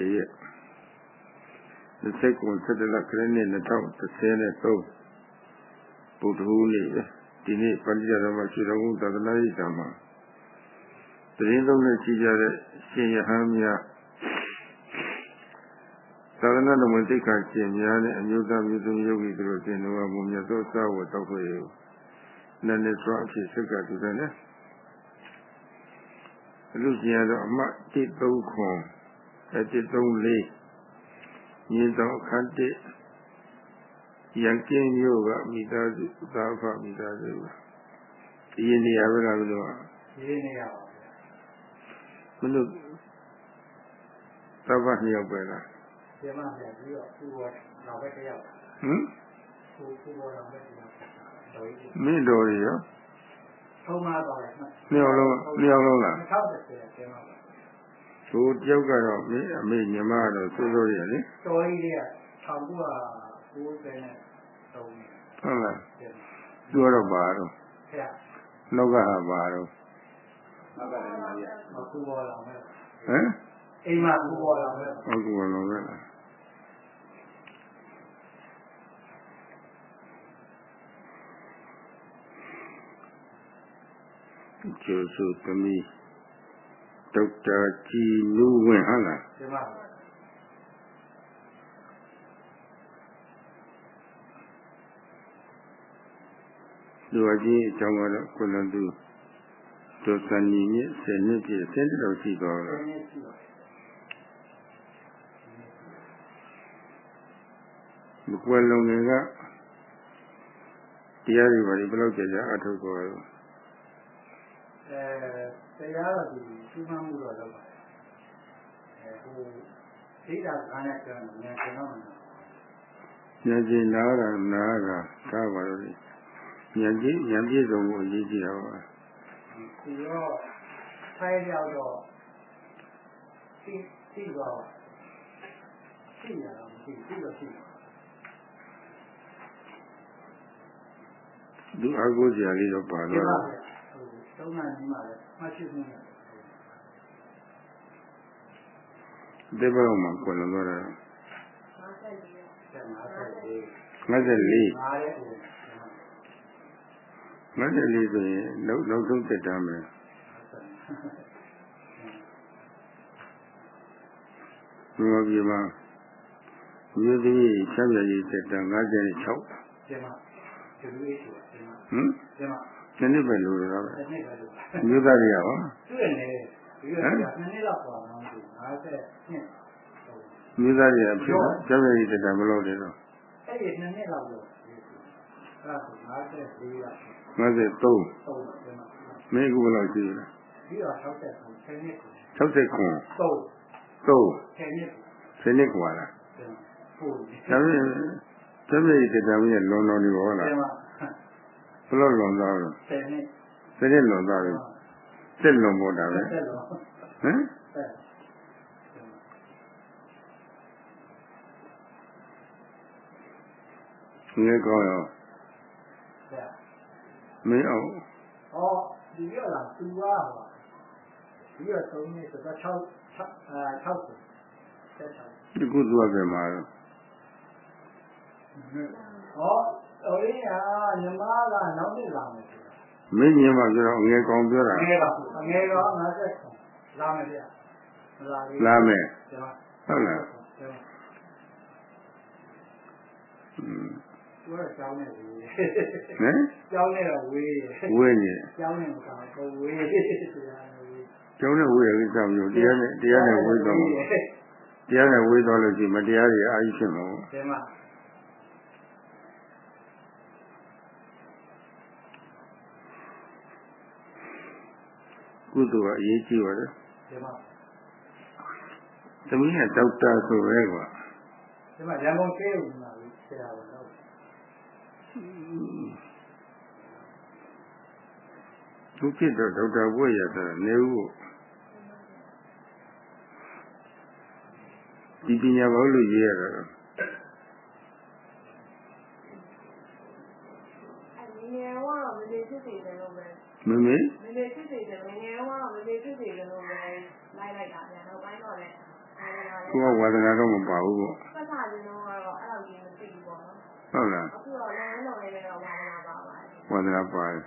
ရက်29 17လခရစ်နှစ်2013ဗုဒ္ဓဟူးနေ့ပဲဒီနေ့ပန္တိရမရှိတော်မူသာသနာ့ရေးဓမ္မတရင်လုံးနဲ့ကြည်ကြတဲ့ရှင်ယဟန်များသာသနာ့တော်ဝင်သိက္ခာရှင်များနဲ့အမျိုးသားမျိုးသမီးယောဂီတို့တင်တော်မူမြတ်သောစာဝတ်တော်ကိုနည်းနည်းစွာအဖြစ်စက်ကတူတယ်နော်အလူကျင်ရတော့အမတ်139ခွန် 134ညီတော်အခန်း1ရန်ကင်းမျိုးကမိသားစုသာဖမိသားစုဒီနေရာပဲလားဘယ်လိုဒီနေရာပါဘယ်လိုသဘာနှစ်ယောက်ပဲလားဒီမှာပြန်ပြီးတော့သူ့ဘောတော့ပဲတယောက်ဟမ်သူ့သူ့ဘောတော့ပဲတယောက်မင်းတော်ရရောထုံးမှာပါလေနှစ်ယောက်လုံးနှစ်ယောက်လုံးလား2030ကျင်းပါ သူတယောက်ကတော့မင်းအမေညီမကတော့စိုးစိုးရလေတော်ကြီးလေးက1990နဲ့3ဟုတ်လားသူကတော့ပါတော့ဆရာနောက်ကဟာပါတော့နောက်ကလည်းမရအခုပေါ်လာမယ်ဟမ်အိမ်မှာအခုပေါ်လာမယ်အခုပေါ်လာမယ်ကျေစုသမီး ဒေါက်တာကြည်နူးဝင်းဟုတ်လားဒီမှာလူအကြီးအကြောင်းကတော့ကိုလန်သူဒုစနီမြင့်ဆယ်နှစ်ပြည့်ဆယ်နှစ်တော်ရှိတော်လားမကွယ်လုံးငယ်ကတရားတွေဘာတွေဘယ်လောက်ကြာကြာအထုတ်ကြရောအဲတရားတော်ဒီ ရှုမှတ်မှုတော့လုပ်ပါတယ်အဲဟိုသိတာကနဲ့ပြောရင်ဉာဏ်ကျင်တော့မှာဉာဏ်ကျင်နာတာနာတာသာပါလို့ဉာဏ်ကျင်ဉာဏ်ပြည့်စုံမှုအရေးကြီးတာပါဒီတော့ထိုင်ရောက်တော့သိသိတော့သိရတော့သိသိတော့သိသူအကုစရာလေးတော့ပါတော့သုံးနာကြီးမှလည်းမှတ်ရှိမှုနဲ့ ဒီဘက်မှာကိုယ်လုံးတော့54 54ဆိုရင်နောက်နောက်ဆုံးတက်တာမယ်ဘုရားပြမမြို့သမီးဆမ်းရည်တက်တာ56ကျမကျလူရေးဆိုဟမ်ကျမနည်းနည်းပဲလို့ရတာပဲနည်းနည်းပဲလို့မြို့သားတွေက ဟောတွေ့နေဒီကနည်းနည်းတော့ပါတော့50နှစ်မြို့သားတွေကဖြစ်ကျမ်းစာရေးတက်တာမလို့တယ်တော့အဲ့ဒီနည်းနည်းတော့လို့အဲ့ဒါ54ရာ53မင်းကူဘယ်လောက်ရှိလဲပြီးတော့60 10နှစ်60ခွန်3 3 10နှစ်10နှစ်กว่าလားဟုတ်ဒါပေမဲ့ကျမ်းစာရေးတက်တာမင်းလွန်တော်နေပါလားဘယ်လိုလွန်သွားလဲဆယ်နှစ်ဆယ်နှစ်လွန်သွားပြီ တက်လွန်ပေါ်တာပဲဟမ်ငယ်ကောင်းရောမင်းအောင်ဟောဒီရလားသူကဒီရသုံးနေဆိုတော့6 6အဲ60ဒီကုသဝပဲမှာတော့ဟောတော်ရင်းဟာညီမကနောက်နှစ်လာမယ် မင်းညီမပြောတော့ငယ်ကောင်ပြောတာငယ်ပါငယ်ကောင်50လာမယ်ဗျလာပြီလာမယ်ဟုတ်လားอืมသူကကြောင်းနေဝေးဟမ်ကြောင်းနေတော့ဝေးဝေးနေကြောင်းနေမကောင်းဘူးဝေးကျောင်းနဲ့ဝေးရကိစ္စမျိုးတရားနဲ့တရားနဲ့ဝေးတော့တရားနဲ့ဝေးတော့လို့ရှိရင်မတရားတွေအာရုံဖြစ်မှာပေါ့ ကုသိုလ်ကအရေးကြီးပါတယ်သမီးကဒေါက်တာဆိုပဲကွာဒီမှာရန်ကုန်ကျေးဦးမှာဆရာပါတော့သူဖြစ်တော့ဒေါက်တာဘွဲ့ရတာနေဦးဒီပညာဘာလို့ရေးရတာလဲမမေမမေဖြစ်စီတယ်ငငယ်တော့မမေဖြစ်စီတယ်လို့ပဲလို က်လိုက်တာဗျာနောက်ပိုင်းတော့လည်းငငယ်လာလသူကဝါဒနာတော့မပါဘူးပေါ့ပတ်စာရင်းတော့ကတော့အဲ့လိုကြီးမသိဘူးပေါ့နော်ဟုတ်လားအခုတော့လည်းလုံးလေးလည်းတော့ဝါဒနာပါပါတယ်ဝါဒနာပါတယ်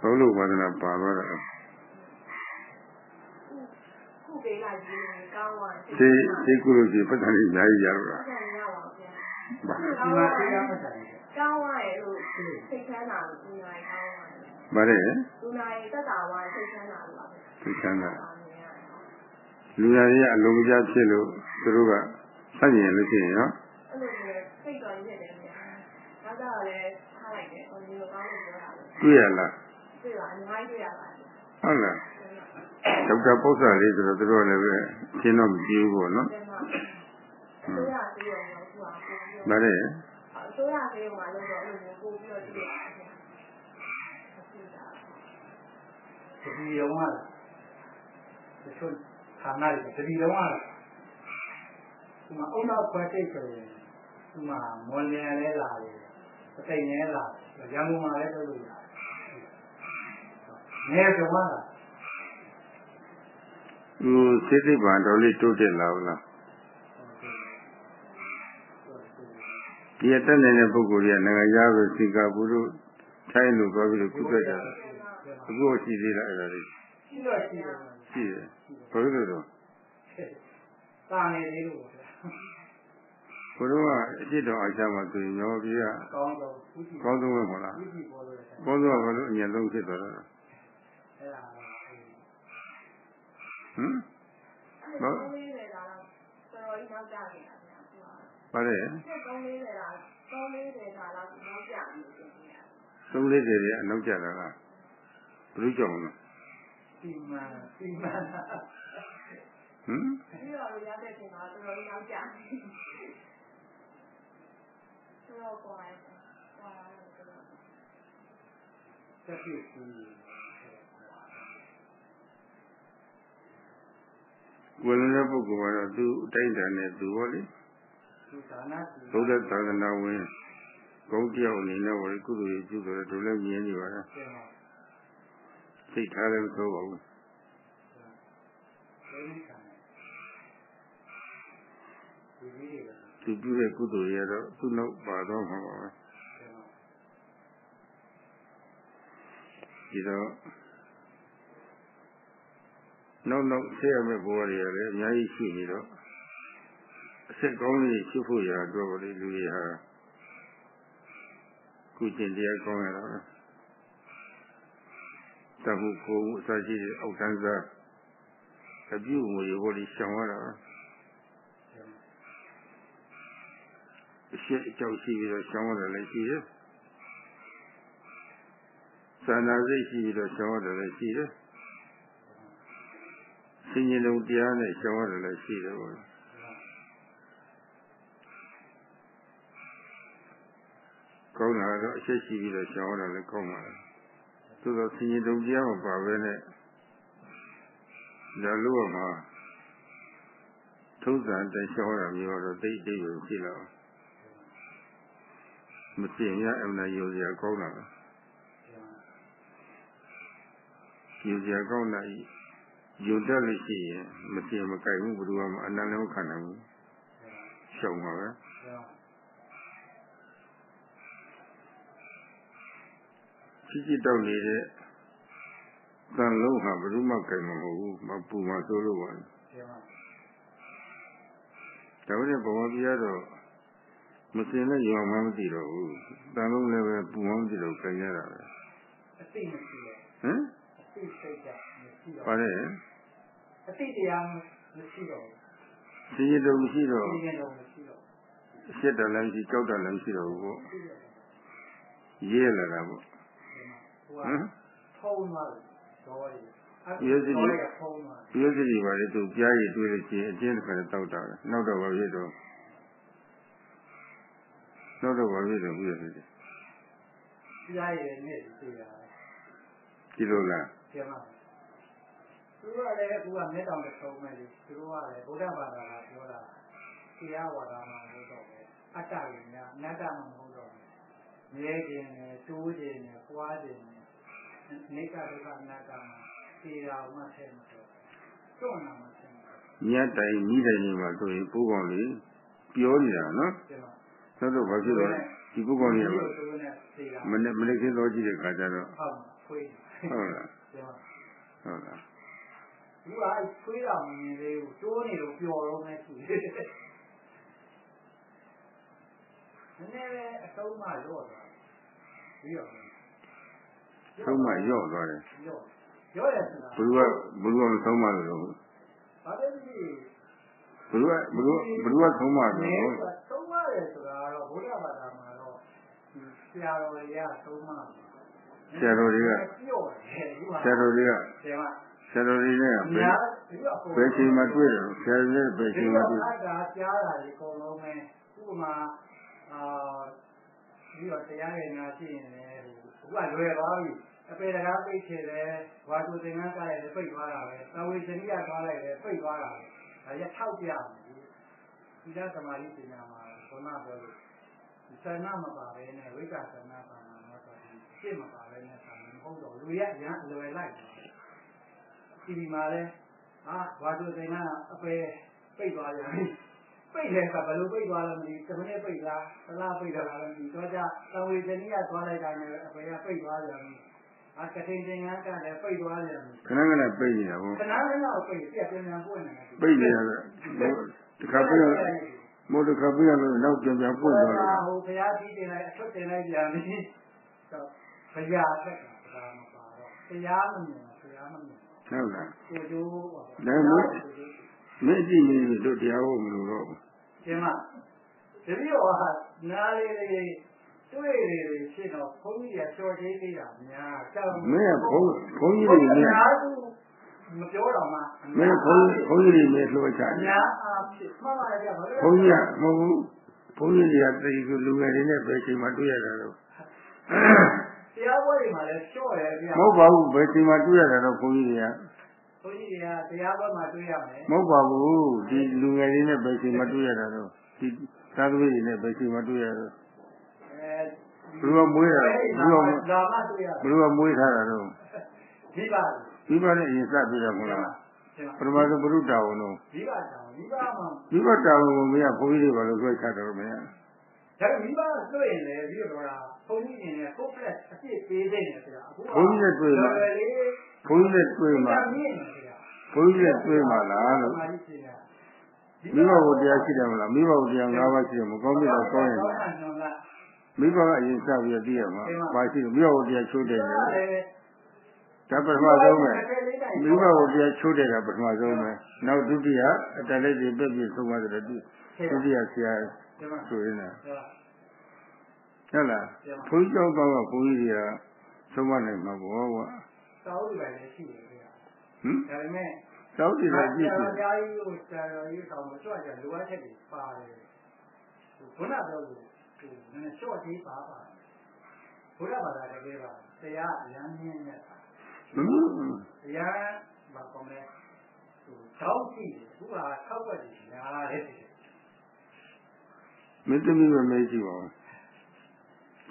ဘုလို့ဝါဒနာပါသွားတာခုခုပေးလိုက်ပြီးကောင်းသွားသိသိကုလို့ရှိရင်ပတ်စံကြီးအများကြီးရတော့တာဆက်ရပါဘူးဗျာဒီမှာတရားမဆိုင်ကောင်းသွားရဲ့လို့စိတ်ချမ်းသာလို့ဒီနိုင်ကောင်းသွားတယ်ဗါတဲ့ဒီနိုင်သက်သာသွားစိတ်ချမ်းသာလို့ပါပဲသိချမ်းသာ လူရည်အလုံးကြဖြစ်လို့သူတို့ကဆက်ရင်လို့ရှိရင်နော်အဲ့လိုမျိုးစိတ်တော်ရည်တယ်ဗျာနောက်တော့လည်းထားလိုက်တယ်ဟိုဒီလိုကောင်းလို့ပြောတာလေတွေ့ရလားတွေ့ပါအများကြီးတွေ့ရပါတယ်ဟုတ်လားဒေါက်တာပု္ပ္ပာလေးဆိုတော့သူတို့လည်းပဲအရှင်းတော့မကြည့်ဘူးပေါ့နော်ဒီမှာအစိုးရသေးရုံတော့သူကပို့ပြီးဗါတဲ့အစိုးရသေးရုံမှာလို့တော့အဲ့လိုမျိုးပို့ပြီးတော့ကြည့်ရတာဗျာမရှိတာဒီရုံကလားတချို့ ဌာနတွေဒီရုံကလားဒီမှာအုံနောက်ခွဲတိတ်ဆိုရင်ဒီမှာမွန်လျံလဲလာတယ်ပသိမ်လဲလာတယ်ရန်ကုန်မှာလည်းလုပ်လို့ရတယ်နေကြမှာလားသူစိတ်သိပ္ပံတော်လေးတိုးတက်လာဘူးလားဒီအတက်နေတဲ့ပုဂ္ဂိုလ်ကြီးကနိုင်ငံသားပဲစင်ကာပူတို့ထိုင်းလို့ပြောပြီးတော့ကုသကြတာအခုရှိသေးလားအဲ့ဒါလေးရှိတော့ရှိတယ် ရှိတယ်ဘယ်လိုလဲတော့ တာနေသေးလို့ဗျာ ဘုရားကအจิตတော်အားချမှာဆိုရင်ရောပြီးက ကောင်းတော့ဝိသီ ကောင်းဆုံးပဲမဟုတ်လား ဝိသီပေါ်လို့ရတယ် ကောင်းဆုံးကဘာလို့အញ្ញလုံးဖြစ်သွားတာလဲ အဲ့ဒါ ဟမ် အဲ့ဒါလေးတွေဒါတော့တော်တော်ကြီးနောက်ကျနေတာဗျာသူက ဗါတဲ့ ဆက်ကောင်းလေးတွေဒါကောင်းလေးတွေဒါတော့နောက်ကျနေတယ်ဗျာ သုံးလေးတွေကအနောက်ကျတာလားဘယ်လိုကြောင့်လဲ စီမံစီမံဟမ်ပြီးတော့ရတဲ့ချိန်မှာတော်တော်ကြီးနောက်ကျနေတော်တော်ကွာတယ်ကွာတယ်တော်တော်တက်ဖြစ်စီဝင်တဲ့ပုဂ္ဂိုလ်ကတော့သူအတိုင်းတန်နဲ့သူဟောလေဒီဌာနစီဘုရားသာသနာဝင်ဘုံတယောက်အနေနဲ့ဟောလေကုသိုလ်ရေးကျူဆိုတော့တို့လည်းမြင်နေပါလား ပြန်ပါစိတ်ထားလည်းမဆိုးပါဘူးဘယ်နည်းခံဒီဗီဒီယိုသူပြုတဲ့ကုသိုလ်ရတော့သူ့နောက်ပါတော့မှာပါပဲပြန်ပါဒီတော့နောက်နောက်ဆက်ရမယ့်ဘဝတွေလည်းအများကြီးရှိနေတော့အဆက်ကောင်းလေးရှိဖို့ရတော့လေလူတွေဟာကုကျင်တရားကောင်းရတာ တမှုကိုယ်မှုအစရှိတဲ့အောက်တန်းစားအပြုအမူတွေဟောဒီရှောင်ရတာအရှိအကြောက်ရှိပြီးတော့ရှောင်ရတယ်လည်းရှိတယ်။သာနာစိတ်ရှိပြီးတော့ရှောင်ရတယ်လည်းရှိတယ်။စင်ရင်လုံးတရားနဲ့ရှောင်ရတယ်လည်းရှိတယ်ပေါ့။ကောင်းတာတော့အရှိရှိပြီးတော့ရှောင်ရတယ်လည်းကောင်းပါလား။ သို့သောစင်ရင်လုံးတရားမပါဘဲနဲ့ဒါလို့မှာထုံးစံတန်ရှောင်ရတာမျိုးတော့တိတ်တိတ်ပဲရှိလာအောင်မစင်ရအမှန်ယုံစရာကောင်းတာလားယုံစရာကောင်းတာကြီးယုံတတ်လို့ရှိရင်မစင်မကြိုက်ဘူးဘယ်သူမှအနန္တမခံနိုင်ဘူးရှောင်ပါပဲ ချစ်ချစ်တောက်နေတဲ့သံလုံးဟာဘယ်သူမှကြိုက်မှာမဟုတ်ဘူးမပူမှဆိုလို့ပါဒါပေမဲ့ဘဝပြရတော့မစင်နဲ့ယုံမှမသိတော့ဘူးတန်လုံးလည်းပဲပူမှမသိတော့ကြင်ရတာပဲအသိမရှိတယ်ဟမ်အသိစိတ်ကမရှိတော့ပါလေအသိတရားမရှိတော့စင်ရတော့မရှိတော့ဘူးသိရင်တော့မရှိတော့ရှစ်တလည်းမရှိကြောက်တလည်းမရှိတော့ဘူးပေါ့ဘူးရေးလာတာပေါ့ ဟိုဟမ်ကထုံးသွားတယ်တော့ရဒီလိုစီတော့ရထုံးသွားဒီလိုစီဒီပါလေသူကြားရည်တွေ့လို့ရှိရင်အကျဉ်းတစ်ခါတောက်တာပဲနောက်တော့ဘာဖြစ်တော့နောက်တော့ဘာဖြစ်တော့ဘူးရတယ်ကြားရည်နဲ့သိရတယ်ဒီလိုလားပြန်ပါသူကလည်းအခုကမျက်တောင်တစ်ထုံးမဲ့လေသူတို့ကလည်းဗုဒ္ဓဘာသာကပြောတာတရားဝါဒမှာလို့တော့ပဲအတ္တကြီးများအနတ္တမှာမဟုတ်တော့ဘူးမြဲခြင်းနဲ့တိုးခြင်းနဲ့ပွားခြင်းနဲ့ နိစ္စဒုက္ခအနတ္တမှာသိတာမှဆဲမှာတော့တွန်းလာမှဆဲမှာမြတ်တိုင်မိတိုင်နေမှာဆိုရင်ပိုးကောင်လေးပြောနေတာနော်ကျမဆိုတော့ဘာဖြစ်လို့လဲဒီပိုးကောင်လေးကဒီလိုဆိုနေသေးတာမနေ့မနေ့ကင်းတော့ကြည့်တဲ့ခါကျတော့ဟုတ်ခွေးဟုတ်လားကျမဟုတ်လားဒီကခွေးတော်မြင်လေးကိုတိုးနေလို့ပျော်တော့မယ်ရှိတယ်နည်းနည်းပဲအတုံးမှရော့သွားပြီးတော့ ဆုံးမရော့သွားတယ်ရော့ရော့ရဆိုတာဘလူကဘလူကမဆုံးမလို့လို့ဘာပဲဖြစ်ဘလူကဘလူဘလူကဆုံးမလို့သုံးပါတယ်ဆိုတာတော့ဘုရားဘာသာမှာတော့ဆရာတော်တွေကသုံးပါဆရာတော်တွေကပြော့တယ်ဒီမှာဆရာတော်တွေကဆရာမဆရာတော်တွေနဲ့အဘယ်များဒီတော့ဘယ်ချိန်မှတွေ့တယ်ဆရာတွေနဲ့ဘယ်ဒီချိန်မှတော့တွေ့အတားကြားတာဒီအကုန်လုံးပဲဥပမာအာ ဒီတော့တရားရည်များရှိရင်လည်းအခုကလွယ်သွားပြီအပေတကားပိတ်ချေတယ်ဝါတူသင်္ကန်းကားလိုက်လည်းပိတ်သွားတာပဲသဝေဇနိယသွားလိုက်လည်းပိတ်သွားတာပဲဒါရထောက်ပြမယ်ဒီကသမာဓိပညာမှာဘုနာပြောလို့ဒီသဏမပါပဲနဲ့ဝိကသဏပါမှာတော့ဆိုဒီရှင်းမပါပဲနဲ့ဆိုရင်မဟုတ်တော့လူရရန်အလွယ်လိုက်ဒီဒီမှာလဲဟာဝါတူသင်္ကန်းအပေပိတ်သွားပြန်ပြီ ပိတ်တယ်ကဘယ်လိုပိတ်သွားလဲမသိဘူးတစ်မိနစ်ပိတ်လားတစ်လားပိတ်တာလားမသိဘူးတော့ကြသဝေဇနိယသွားလိုက်တာနဲ့အပေကပိတ်သွားပြန်ပြီအာကတိန်တင်ငန်းကလည်းပိတ်သွားပြန်ပြီခဏခဏပိတ်နေတာဟုတ်ခဏလေးတော့ပိတ်ပြက်ပြန်ပြန်ပွင့်နေတယ်ပိတ်နေရတယ်တခါပိတ်ရမို့တခါပိတ်ရလို့နောက်ပြန်ပြန်ပွင့်သွားတယ်ဟိုဘုရားကြီးတင်လိုက်အထွက်တင်လိုက်ပြန်ပြီတော့ဘုရားထက်ကဘာမပါတော့ဘုရားမမြင်ဘုရားမမြင်ဟုတ်လားကိုကျိုးပါမင်းကြည့်နေလို့တရားဟုတ်မလို့တော့ ကျင်းမတပည့်တော်ဟာနားလေးလေးတွေ့လေဖြစ်တော့ဘုန်းကြီးကချော်သေးသေးတာများကြောက်မင်းကဘုန်းဘုန်းကြီးတွေနဲ့မပြောတော့မှမင်းဘုန်းဘုန်းကြီးတွေနဲ့လှုပ်ချတယ်အများအားဖြင့်မှန်ပါရဲ့ဗျာဘာလို့ဘုန်းကြီးကမဟုတ်ဘူးဘုန်းကြီးတွေကတည်သူလူငယ်တွေနဲ့ဘယ်ချိန်မှတွေ့ရတာတော့တရားပွဲတွေမှာလည်းလျှော့တယ်ဗျာမဟုတ်ပါဘူးဘယ်ချိန်မှတွေ့ရတာတော့ဘုန်းကြီးတွေက ဘုန်းကြီးတွေကတရားပွဲမှာတွေ့ရမယ်မဟုတ်ပါဘူးဒီလူငယ်တွေနဲ့ဘယ်ချိန်မှတွေ့ရတာတော့ဒီသာသမီတွေနဲ့ဘယ်ချိန်မှတွေ့ရတာအဲဘယ်လိုမွေးတာဘယ်လိုဒါမှတွေ့ရဘယ်လိုမွေးထားတာတော့ဒီပါဒီပါနဲ့အရင်စပြီးတော့မဟုတ်လားပထမဆုံးဘုရုတာဝန်တော့ဒီပါတောင်ဒီပါမှာဒီဘတာဝန်ကိုမရဘုန်းကြီးတွေဘာလို့ဆွဲချတယ်မရ ဒါပေမဲ့ဒီပါတွေ့ရင်လည်းပြီးတော့လားဘုန်းကြီးနေနဲ့ကိုယ်ဖက်အပြည့်ပေးနေတယ်ဆိုတာအခုဘုန်းကြီးနဲ့တွေ့မှာဘုန်းကြီးနဲ့တွေ့မှာမြင်နေတယ်ဘုန်းကြီးနဲ့တွေ့မှာလားလို့မိဘဘုတရားရှိတယ်မလားမိဘဘုတရား၅ပါးရှိတယ်မကောင်းပြီတော့ကောင်းရင်မိဘကအရင်စပြီးတော့သိရမှာပါရှိတယ်မိဘဘုတရားချိုးတယ်လေဒါပထမဆုံးပဲမိဘဘုတရားချိုးတယ်ကပထမဆုံးပဲနောက်ဒုတိယအတလက်တွေပြည့်ပြည့်ဆုံးသွားတယ်ဒုတိယဆရာ ဆိုရင်လည်းဟုတ်လားဘုန်းကြီးကြောင့်တော့ဘုန်းကြီးတွေကဆုံးမနိုင်မှာပေါ့ကွာတောင်းတယ်လည်းရှိတယ်ဗျာဟမ်ဒါပေမဲ့တောက်တည်တယ်ကြည့်ဆကြရာည့်တော်ကြီးကိုဆရာတော်ကြီးဆောင်မကြွကြလိုအပ်ချက်တွေပါတယ်ဘုရားပြောလို့ဒီနည်းရှော့သေးပါပါဘုရားဘာသာတကယ်ပါတရားအရန်မြင့်မြတ်ဟမ်အရန်ဘာကောင်းလဲဟိုတောင်းကြည့်တယ်ခုကထောက်ွက်တယ်ညားတယ် မင်းသမီးပဲမေးကြည့်ပါဦး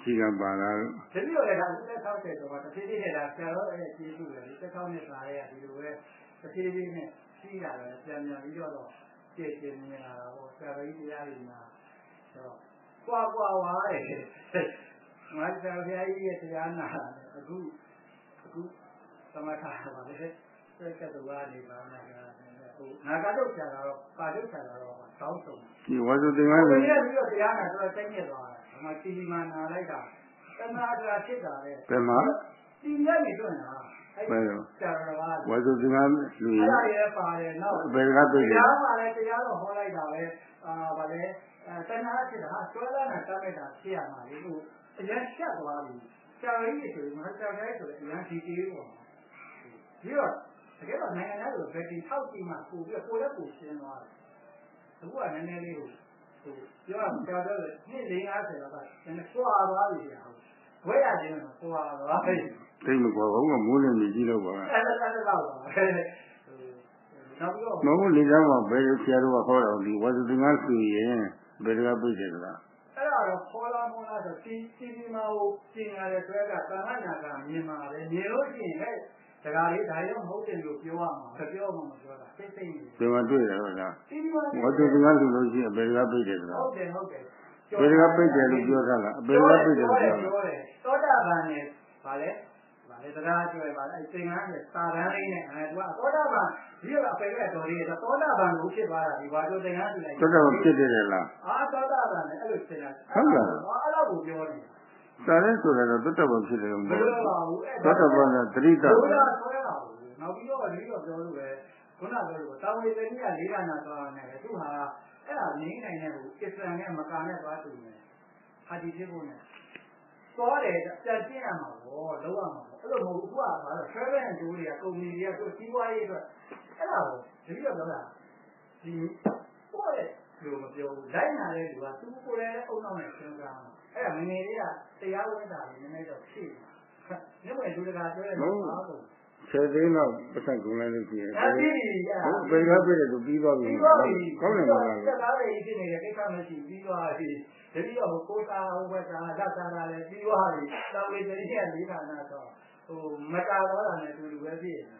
ခြေကပါလာလို့တတိယလည်းဒါဦးသက်ထောက်တဲ့တော့တစ်ဖြည်းဖြည်းနဲ့ဒါဆရာတော်ရဲ့ကျေးဇူးပဲဒီသက်ထောက်နဲ့စာရဲကဒီလိုပဲတစ်ဖြည်းဖြည်းနဲ့ရှိတာလည်းပြန်ပြန်ပြီးတော့ကြည့်ကြည့်မြင်လာတာပေါ့ဆရာတော်ကြီးတရားတွေမှာတော့ကွာကွာဝါတယ်ငါဆရာဘုရားကြီးရဲ့တရားနာအခုအခုသမထပါလေစက်ကတူကနေပါ နာကဟိုငါကတော့ဆရာတော်ပါတော့ဆရာတော်တောင်းဆုံးဒီဝါစုသင်္ကဘန်းယ်ကိုလိုလဲပြီးတော့တရားနာတော့တိုက်ညက်သွားတယ်။ဒီမှာတီဗီမှာနာလိုက်တာတဏှာကဖြစ်တာလေဘယ်မှာ။တီညက်နေတော့နာ။အဲ့ဆရာတော်ကဝါစုသင်္ကန်းလူရအဲ့ဒါရဲပါတယ်နောက်ဘယ်ကပြည့်လဲတရားမှာလည်းတရားတော့ဟောလိုက်တာပဲ။အာဗာလေအဲတဏှာဖြစ်တာဟာဆွဲလာတာတတ်လိုက်တာဖြစ်ရမှာလေ။ဟိုအရင်ရှက်သွားပြီ။ဆရာကြီးဆိုရင်မဆရာကြီးဆိုရင်အရင်ဒီတေးပေါ့။ပြီးတော့ တကယ်တော့နိုင်ငံသားတွေဘယ်တီထောက်ကြည့်မှပို့ပြီးကိုယ်လည်းပို့ရှင်းသွားတယ်။အခုကနည်းနည်းလေးကိုဟိုပြောရမှာကြောက်တော့နှစ်၄50လောက်ကနည်းနည်းစွာသွားပြီဗျာ။ဝဲရခြင်းတော့စွာသွားပြီ။သိမကွာဘုံကမိုးနေမြည်ကြည့်တော့ပါအဲ့ဒါအဲ့ဒါတော့ဟိုနောက်ပြီးတော့မဟုတ်လေကြောင်းကဘယ်လိုဆရာတော်ကဟောတော်ဒီဝါစုသင်္ကန်းဆိုရင်ဘယ်တကပြည့်တယ်လားအဲ့ဒါတော့ခေါ်လာမောလာဆိုတီတီဗီမှာဟိုပြင်ရတဲ့တွဲကတာမနာကမြင်ပါပဲမြင်လို့ရှိရင်ဟဲ့ တကားလေးဒါရောမဟုတ်တယ်လို့ပြောရမှာမပြောမှမပြောတာစိတ်စိတ်နေဒီမှာတွေ့တယ်ဟုတ်လားဒီမှာဝတ္ထုကလူလို့ရှိရင်ဘယ်ကပိတ်တယ်ဆိုတာဟုတ်တယ်ဟုတ်တယ်ဘယ်ကပိတ်တယ်လို့ပြောတာလားဘယ်ကပိတ်တယ်လို့ပြောတာပြောတယ်သောတာပန်နဲ့ဗာလဲဗာလဲတရားကျွဲဗာလဲအဲသင်္ကန်းနဲ့စာတန်းလေးနဲ့အဲသူကသောတာပန်ဒီကအပေကတော်လေးသောတာပန်ကိုဖြစ်သွားတာဒီဘာလို့သင်္ကန်းကြည့်လိုက်တော်တော်ဖြစ်တယ်လားအာသောတာပန်နဲ့အဲ့လိုဖြစ်တာဟုတ်လားအဲ့လိုကိုပြောနေ စာရဲဆိုတော့တော်တော်ဖြစ်တယ်လို့မမဟုတ်ပြောဘူးပါဘူးအဲ့တော်တော်ကသတိတဘုရားဆွဲတာဘူးနောက်ပြီးတော့ဒီတော့ပြောလို့ပဲခုနကပြောလို့တာဝေသတိကလေးကနာသွားတယ်သူဟာအဲ့ဒါငင်းနိုင်တဲ့ဟိုအစ္စလမ်နဲ့မကာနဲ့သွားတူတယ်ဟာဒီဖြစ်ဖို့နဲ့သွားတယ်ပြန်ကျင့်ရမှာပေါ့လုံးဝမှာပေါ့အဲ့လိုမဟုတ်ဘူးကဘာလဲ travel and tour တွေကကုမ္ပဏီတွေကသူစီးပွားရေးအတွက်အဲ့ဒါကိုတတိယပြောတာဒီပေါ်တယ်လို့မပြောဘူးလိုက်နာတဲ့လူကသူ့ကိုယ်လည်းအုံနောက်နဲ့စဉ်းစားမှာ အဲ့ဒါငငယ်လေးကတရားဝင်တာလေးနည်းနည်းတော့ဖြည့်နေမှာညမလူတကာပြောတဲ့တော့ဘာလို့ဆယ်သိန်းတော့ပတ်သက်ကုန်လိုက်လို့ရှိရင်အဲ့ဒီအဲ့ဟုတ်ဘယ်ကပြည့်တယ်သူပြီးသွားပြီပြီးသွားပြီကောင်းတယ်မလားစက်သားလေးဖြစ်နေတဲ့ကိစ္စမရှိပြီးသွားပြီတတိယဟိုကိုးသားဟိုဘက်ကဓာတ်သားလာလည်းပြီးသွားပြီတောင်းလေးတတိယလေးဌာနတော့ဟိုမတာတော့တာနဲ့တူတူပဲဖြစ်နေ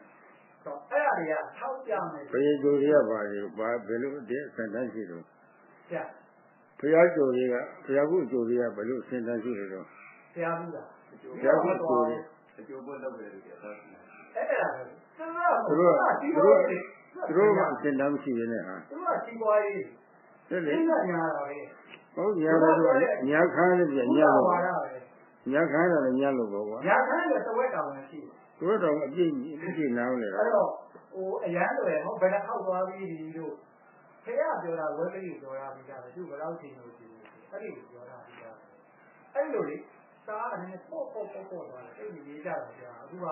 တော့အဲ့ဒါတွေကထောက်ပြမယ်ဘယ်ကြိုတွေကပါလေဘာဘယ်လိုအတဲ့ဆန္ဒရှိတော့ဆရာဘု ရားကြိုတွေကဘုရားကုကြိုတွေကဘယ်လိုဆန္ဒရှိလဲတော့ဆရာဘူးလားဘုရားကုကြိုတွေအကျိုးပွတ်လုပ်တယ်လို့ပြောတာအဲ့ဒါကသူသူတို့တို့ကဒီသူလိုတို့တွေသူတို့ကဆန္ဒမရှိနေနဲ့ဟာသူတို့ကစီးပွားရေးတဲ့လေသိညာညာတာပဲဟုတ်ညာတော့ညာခါနဲ့ပြန်ညာလို့ပါတာပဲညာခါတော့ညာလို့ပေါ့ကွာညာခန်းကတဝက်တောင်ရှိတယ်သူတို့တော့အပြည့်အပြည့်နားနေအဲ့တာတော့ဟိုအရန်တွေဟောဘယ်တော့ခောက်သွားပြီးဒီတို့ ခေရပြောတာဝဲလေးပြောတာပြီးတာသူဘယ်တော့ချိန်လို့ရှိလို့အဲ့ဒီပြောတာပြီးတာအဲ့လိုလေစားရတယ်ပေါ့ပေါ့ပေါ့ပေါ့သွားတယ်အဲ့ဒီရေးကြတာကြာအခုက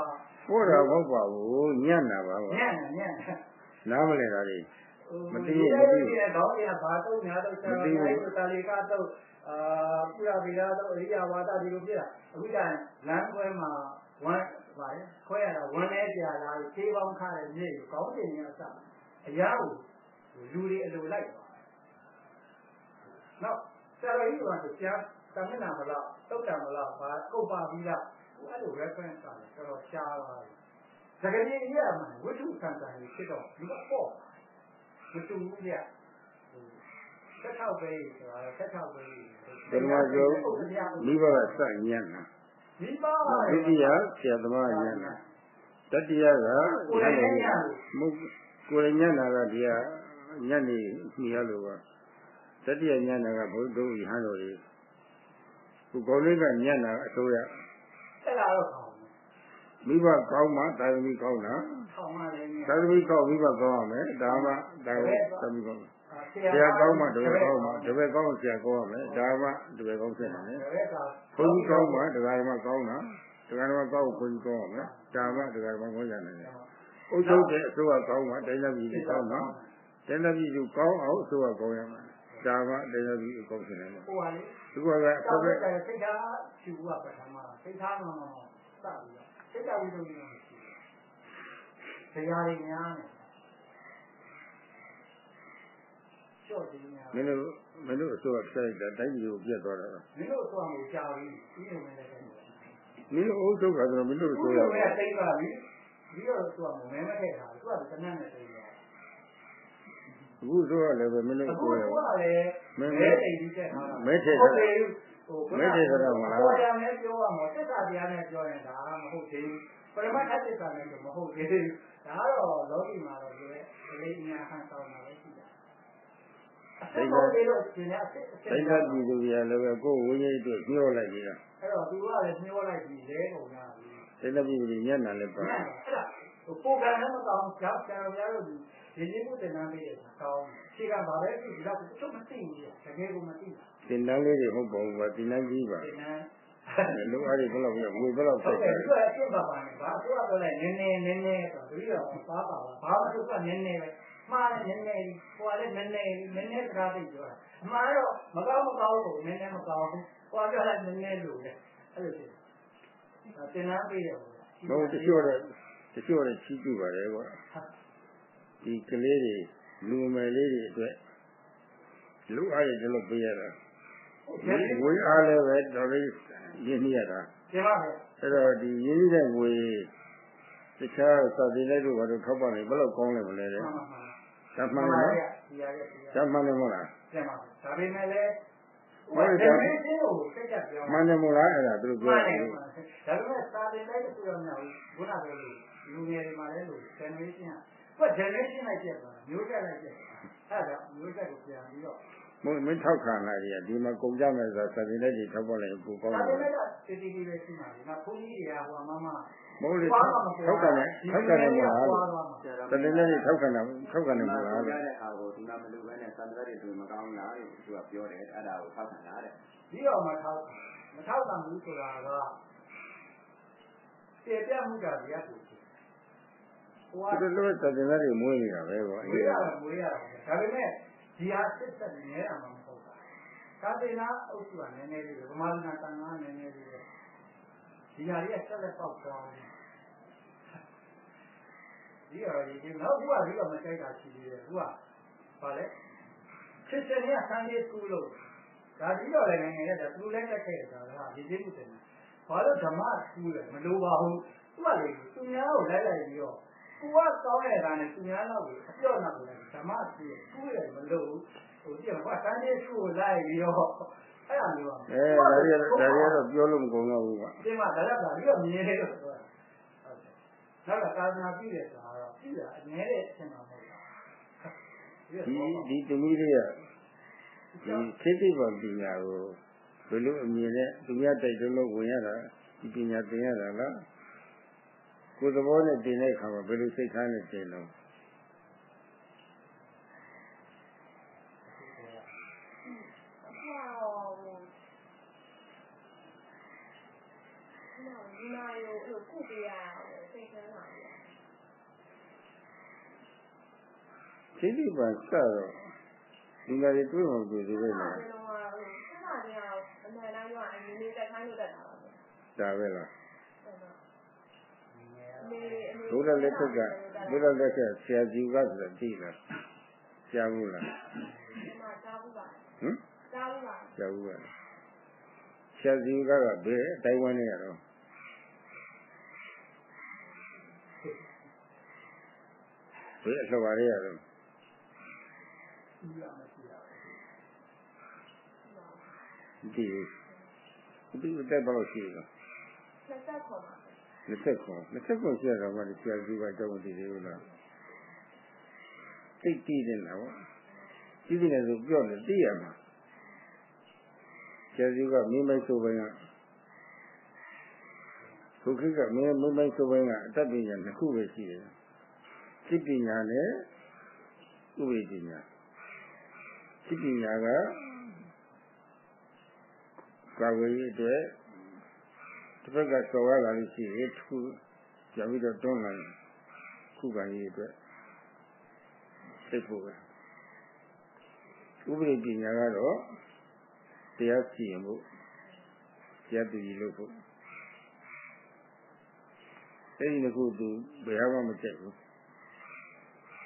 ပို့တာမဟုတ်ပါဘူးညံ့တာပါကွာညံ့ညံ့နားမလဲတာလေမသိဘူးမသိဘူးတော့ဒီကဘာတော့ညာတော့ဆရာကြီးတာလီကတော့အာပြရဗီလာတော့အရိယဝါဒဒီလိုပြတာအခုကျရင်လမ်းခွဲမှာဝမ်းပါလေခွဲရတာဝမ်းနေကြလာသေးပေါင်းခါတဲ့မြေကိုကောင်းတင်နေအစအရာကို လူတွေအလိုလိုက်ပါနောက်ဆရာကြီးကဆိုဆရာတမနာမလားတုတ်တံမလားဘာကုတ်ပါပြီးလားဟိုအဲ့လို reference ကလည်းတော်တော်ရှားသွားတယ်စကားကြီးရမှာဝိထုဆန်ဆန်ကြီးဖြစ်တော့ဒီတော့မတူဘူးကြဆက်ထောက်ပဲဆိုတာဆက်ထောက်ပဲဘယ်မှာပြောမိဘကစညံ့တာမိဘဒုတိယဆရာသမားညံ့တာတတိယကညံ့နေမဟုတ်ကိုယ်ညံ့တာကဒီက ညံ့နေမိရလို့ပါတတိယညံ့တာကဘုဒ္ဓဟန်တော်ကြီးခုကောင်းလေးကညံ့တာအစိုးရအဲ့ဒါတော့ခေါင်းမိဘကောင်းမှတာသမီကောင်းတာထောင်းမှလည်းတာသမီကောင်းမိဘကောင်းရမယ်ဒါမှတာသမီကောင်းဆရာကောင်းမှတပည့်ကောင်းမှတပည့်ကောင်းဆရာကောင်းရမယ်ဒါမှတပည့်ကောင်းဖြစ်နိုင်တယ်ဘယ်ကဘုန်းကြီးကောင်းမှတရားဓမ္မကောင်းတာတရားဓမ္မကောင်းဘုန်းကြီးကောင်းရမယ်ဒါမှတရားဓမ္မကောင်းရနိုင်တယ်အုပ်ချုပ်တဲ့အစိုးရကောင်းမှတိုင်းလက်ပြည်ကြီးကောင်းမှ တိုင်းလက်ပြည်ကြီးကောင်းအောင်အစိုးရကောင်းရမယ်ဒါမှတိုင်းလက်ပြည်ကောင်းဖြစ်နိုင်တယ်ဟိုပါလေဒီကောကတော့ဆက်ပဲစိတ်ဓာတ်ဖြူကပထမစိတ်ထားမှမဟုတ်စပြီးတော့စိတ်ဓာတ်ဝိသုဒ္ဓိမရှိဘူးတရားတွေများနေချော့တယ်များမင်းတို့မင်းတို့အစိုးရဆက်လိုက်တာတိုင်းပြည်ကိုပြတ်သွားတာမင်းတို့သွားမှုကြာပြီပြီးနေမယ်လည်းတယ်မင်းတို့အုပ်ချုပ်တာဆိုတော့မင်းတို့အကိုစိုးယ်ရကလည်းတိတ်ပါပြီပြီးတော့သွားမှုမဲမထည့်တာသူကတနတ်နဲ့တိတ်တယ် အခုဆိုရလည်းပဲမင်းတို့အခုကိုယ်ရကလည်းမဲတိတ်ပြီးချက်ထားတာမဲထည့်ဟုတာတ်တယ်ဟိုမဲထည့်တာမလားဟိုတရားနဲ့ပြောရမှာသစ္စာတရားနဲ့ပြောရင်ဒါမဟုတ်သေးဘူးပရမတ်သစ္စာနဲ့ဆိုမဟုတ်သေးဘူးဒါတော့လောကီမှာတော့ဒီလေးအများဟန်ဆောင်တာပဲရှိတာအစစ်မဟုတ်သေးလို့ရှင်နေအစစ်အစစ်တိုင်းလက်ပြည်သူတွေကလည်းပဲကိုယ်ဝင်းကြီးအတွက်ညှောလိုက်နေတာအဲ့တော့သူကလည်းညှိုးလိုက်ပြီးလဲကုန်ကြပြီတိုင်းလက်ပြည်သူတွေညံ့တာလည်းပါအဲ့ဒါ ဟိုပုံကံနဲ့မကောင်းကြောက်ကြရရလို့ဒီဒီမှုတင်နန်းပေးတယ်ကောင်းခြေကဘာပဲဖြစ်ဒီတော့ချုပ်မသိဘူးတကယ်ကိုမသိဘူးတင်တန်းလေးတွေဟုတ်ပါဘူးပါတင်တန်းကြီးပါတင်နန်းလူအားတွေဘယ်လောက်ပြဝေဘယ်လောက်ဟုဆက်တ်တယ်ကဲ့သူကအစ်ပါပါနေပါသူကပြောလိုက်နည်းနည်းနည်းနည်းဆိုပြီးတော့ပါပါဘာမှသူကနည်းနည်းပဲမှားတယ်နည်းနည်းဟိုကလည်းနည်းနည်းနည်းနည်းစကားသိပြောတာအမှားတော့မကောင်းမကောင်းကိုနည်းနည်းမကောင်းဘူးဟိုကပြောလိုက်နည်းနည်းလို့လေအဲ့လိုဖြစ်တယ်တင်နန်းပေးတယ်ဘုံတချို့တဲ့ တချို့တဲ့ချီးကျူပါတယ်ကွာဒီကလေးတွေလူငယ်လေးတွေအတွက်လူအားတွေလည်းပေးရတာဝေအားလည်းပဲတော်လေးရင်းနှီးရတာဒီမှာပဲအဲ့တော့ဒီရင်းနှီးတဲ့ငွေတခြားစာသင်လိုက်လို့ဘာလို့ထောက်ပံ့လဲဘယ်လောက်ကောင်းလဲမလဲတဲ့မှန်ပါမှန်ဓမ္မပါနဲ့မှန်နော်ပါဒီရရဲ့ဒီရဓမ္မနဲ့မဟုတ်လားပြန်ပါဒါပေမဲ့လည်းဟုတ်ဟိုတယ်ဒါပေမဲ့ဒီကိုစိတ်ကပြောမှန်တယ်မဟုတ်လားအဲ့ဒါသူတို့မှပြောန်တယ်တယ်ဒါပေမဲ့စာသင်လိုက်တဲ့ပြောနေတာခုနကပြောလို့ လူငယ်တွေမှာလည်းလို့ generation ကဘယ် generation လိုက်ပြတ်သွားမျိုးဆက်လိုက်ပြတ်အဲ့ဒါမျိုးဆက်ကိုပြန်ပြီးတော့မင်းမင်းထောက်ခံလာရဒီမှာကုန်ကြမယ်ဆိုစာသင်လိုက်တွေထောက်ပံ့လိုက်ပိုကောင်းဒါတပေယ်မဲ့ကတီတီလေးပဲရှိမှာလေနော်ဘုန်းကြီးတွေကဟိုမမမဟုတ်လေထောက်ခံတယ်ထောက်ခံတယ်မဟုတ်လားသွားသွားမှာသင်လိုက်တွေထောက်ခံတာထောက်ခံတယ်မဟုတ်လားရတဲ့ဟာကိုဒီမှာမလူပဲနဲ့သံဃာတွေတွေ့မကောင်းလားလို့သူကပြောတယ်အဲ့ဒါကိုထောက်ခံတာတဲ့ဒီတော့မထောက်မထောက်တမ်းဘူးဆိုတာကကျေပြမှုတာဒီရတူ ဟိုကသူတို့စာသင်လိုက်တွေမွေးနေတာပဲကွာမွေးရတာမွေးရတာဒါပေမဲ့ဒီဟာစစ်ဆက်နေတာမှမဟုတ်တာသာသေနာအုပ်စုကနည်းနည်းလေးပဲဗမာလူနာတန်ခါနည်းနည်းလေးပဲဒီဟာလေးကဆက်လက်ပေါက်သွားတယ်ဒီဟာဒီဒီနောက်ခုကဒီတော့မကြိုက်တာရှိသေးတယ်ခုကဘာလဲချစ်စင်ကဆန်လေးစကူလို့ဒါဒီတော့လည်းငယ်ငယ်တဲ့သူလည်းတက်ခဲ့တာကဒီကျေးမှုတယ်ဘာလို့ဓမ္မစကူလဲမလိုပါဘူးသူကလေသူများကိုလိုက်လိုက်ပြီးတော့ ကိုကကောင်းတဲ့ကနေသူများတော့ကိုအပြော့နောက်ကိုလည်းဓမ္မစကူစကူတယ်မလို့ဟိုကြည့်ပါဆန်လေးစကူကိုလိုက်ပြီးတော့ အဲ့ဒါမျိုးပါအဲဒါရီဒါရီတော့ ပြောလို့မကုန်တော့ဘူးကွာဒီမှာဒါကဒါပြီးတော့မြင်တယ်လို့ပြောတာဟုတ်တယ်နောက်ကသာသနာပြည့်တယ်ဆိုတာတော့ ပြည့်တာ အနည်းတဲ့အချိန်မှာမဟုတ်ဘူးဒီဒီသမီးလေးကဒီခေတ္တပပညာကို ဘယ်လိုအမြင်နဲ့ သူများတိုက်တွန်းလို့ ဝင်ရတာ ဒီပညာသင်ရတာလား ကိုယ်သဘောနဲ့တင်တဲ့အခါမှာဘယ်လိုစိတ်ထားနဲ့တင်လို့ဒီမှာရောအဲ့လိုကုပေးရအောင်စိတ်ဆန်းလာတယ်ခေတ္တပစတော့ဒီမှာတွေတွေ့မှတွေ့သေးပဲအဲ့ဒါလားကတော့ဟိုဆက်လာကြအောင်အမှန်တမ်းပြောရင်ဒီနေ့တက်ခိုင်းလို့တက်တာပါပဲဒါပဲလားအမေအမေ ဘုရားလက်ထက်ကဘုရားလက်ထက်ဆရာကြီးကဆိုတာသိလားကြားဘူးလားဒီမှာကြားဘူးပါဟမ်ကြားဘူးပါကြားဘူးလားဆရာကြီးကကဘယ်အတိုင်းဝန်းနေရတော့ဘယ်အလှော်ရရတော့ပြရမရှိတာဒီဒီတက်ပါလို့ရှိတော့ဆက်ဆက်ခေါ်ပါ 20ခွန်20ခွန်ရှိရတော့မှဒီဆရာကြီးကအကြောင်းမသိသေးဘူးလားသိတည်တယ်လားဗောဒီဒီနဲ့ဆိုပြောတယ်သိရမှာဆရာကြီးကမင်းမိုက်ဆိုပိုင်းကခုခေတ်ကမင်းမင်းမိုက်ဆိုပိုင်းကအတတ်ပညာနှစ်ခုပဲရှိတယ်စိတ်ပညာနဲ့ဥပ္ပေပညာစိတ်ပညာကကာဝေးအတွက် တစ်ဖက်ကစော်ရလာလို့ရှိရင်တစ်ခုပြန်ပြီးတော့တွန်းလာရင်ခုခံရေးအတွက်စိတ်ဖို့ပဲဥပ္ပေပညာကတော့တရားစီရင်ဖို့တရားသူကြီးလုပ်ဖို့အဲ့ဒီတစ်ခုသူဘယ်ဟာမှမကြိုက်ဘူး